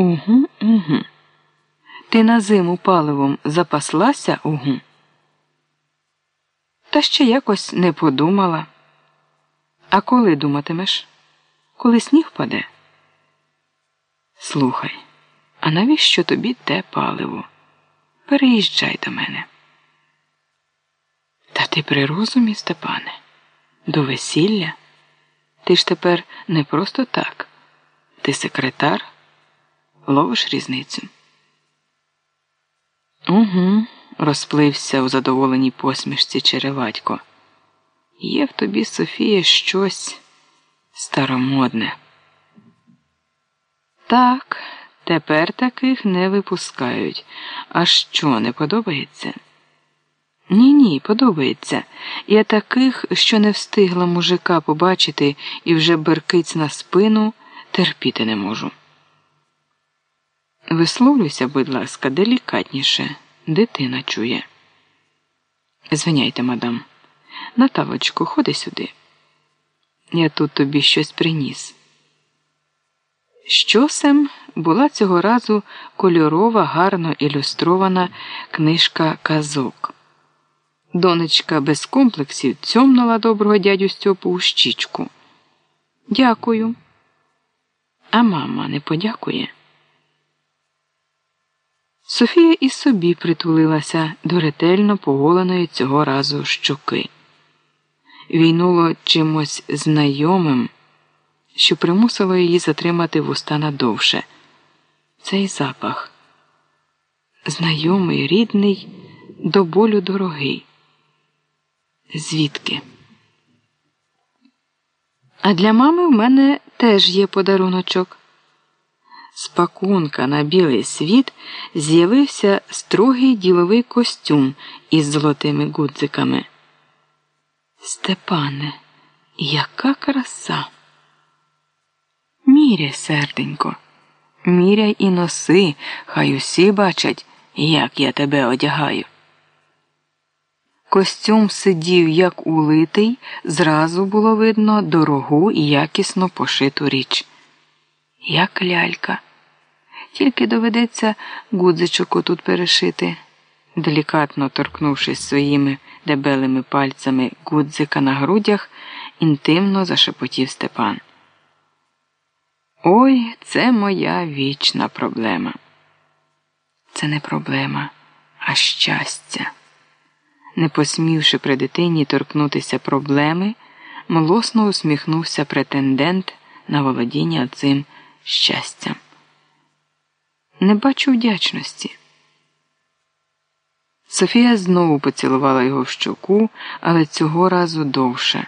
Угу, угу. Ти на зиму паливом запаслася угу? Та ще якось не подумала. А коли думатимеш? Коли сніг паде? Слухай, а навіщо тобі те паливо? Переїжджай до мене. Та ти при розумі, Степане, до весілля? Ти ж тепер не просто так. Ти секретар, ловиш різницю. Угу, розплився у задоволеній посмішці Череватько. Є в тобі, Софія, щось старомодне. Так, тепер таких не випускають. А що не подобається? Ні, ні, подобається. Я таких, що не встигла мужика побачити і вже беркиць на спину, терпіти не можу. Висловлюйся, будь ласка, делікатніше. Дитина чує. Звиняйте, мадам. Наталочку, ходи сюди. Я тут тобі щось приніс. Щосем була цього разу кольорова, гарно ілюстрована книжка казок. Донечка без комплексів цьомнула доброго дядю Стьопу у щічку. Дякую. А мама не подякує. Софія і собі притулилася до ретельно поголеної цього разу щоки. Війнуло чимось знайомим, що примусило її затримати вуста надовше. Цей запах знайомий, рідний, до болю дорогий. Звідки? А для мами в мене теж є подаруночок. З пакунка на білий світ з'явився строгий діловий костюм із золотими гудзиками. Степане, яка краса! Міряй, серденько, міряй і носи, хай усі бачать, як я тебе одягаю. Костюм сидів як улитий, зразу було видно дорогу і якісно пошиту річ. Як лялька. Тільки доведеться гудзичок отут перешити. Делікатно торкнувшись своїми дебелими пальцями гудзика на грудях, інтимно зашепотів Степан. Ой, це моя вічна проблема. Це не проблема, а щастя. Не посмівши при дитині торкнутися проблеми, млосно усміхнувся претендент на володіння цим щастям. Не бачу вдячності. Софія знову поцілувала його в щоку, але цього разу довше.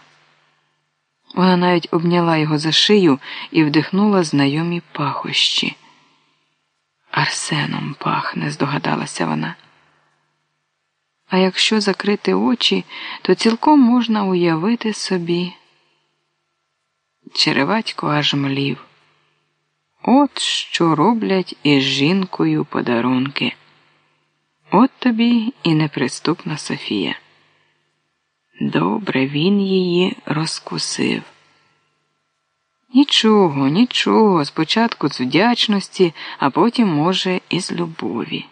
Вона навіть обняла його за шию і вдихнула знайомі пахощі. Арсеном пахне, здогадалася вона. А якщо закрити очі, то цілком можна уявити собі. Череватько аж млів. От що роблять із жінкою подарунки. От тобі і неприступна Софія. Добре він її розкусив. Нічого, нічого, спочатку з вдячності, а потім, може, і з любові.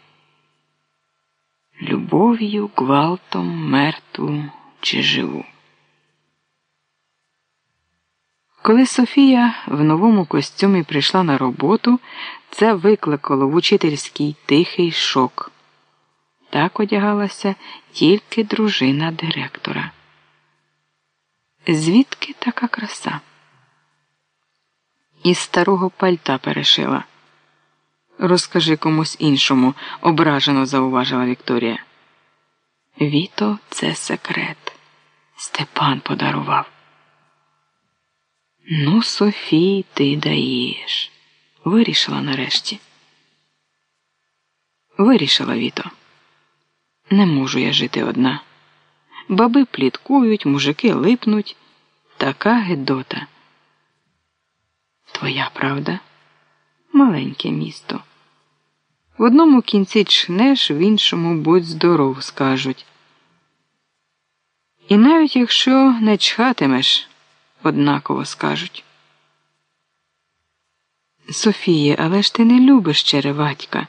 Любов'ю, гвалтом, мертву чи живу. Коли Софія в новому костюмі прийшла на роботу, це викликало в учительський тихий шок. Так одягалася тільки дружина директора. Звідки така краса? Із старого пальта перешила. Розкажи комусь іншому, ображено зауважила Вікторія. Віто, це секрет. Степан подарував. Ну, Софій, ти даєш. Вирішила нарешті. Вирішила Віто. Не можу я жити одна. Баби пліткують, мужики липнуть. Така гедота. Твоя правда? Маленьке місто. В одному кінці чнеш, в іншому будь здоров, скажуть. І навіть якщо не чхатимеш, однаково скажуть. Софіє, але ж ти не любиш череватька.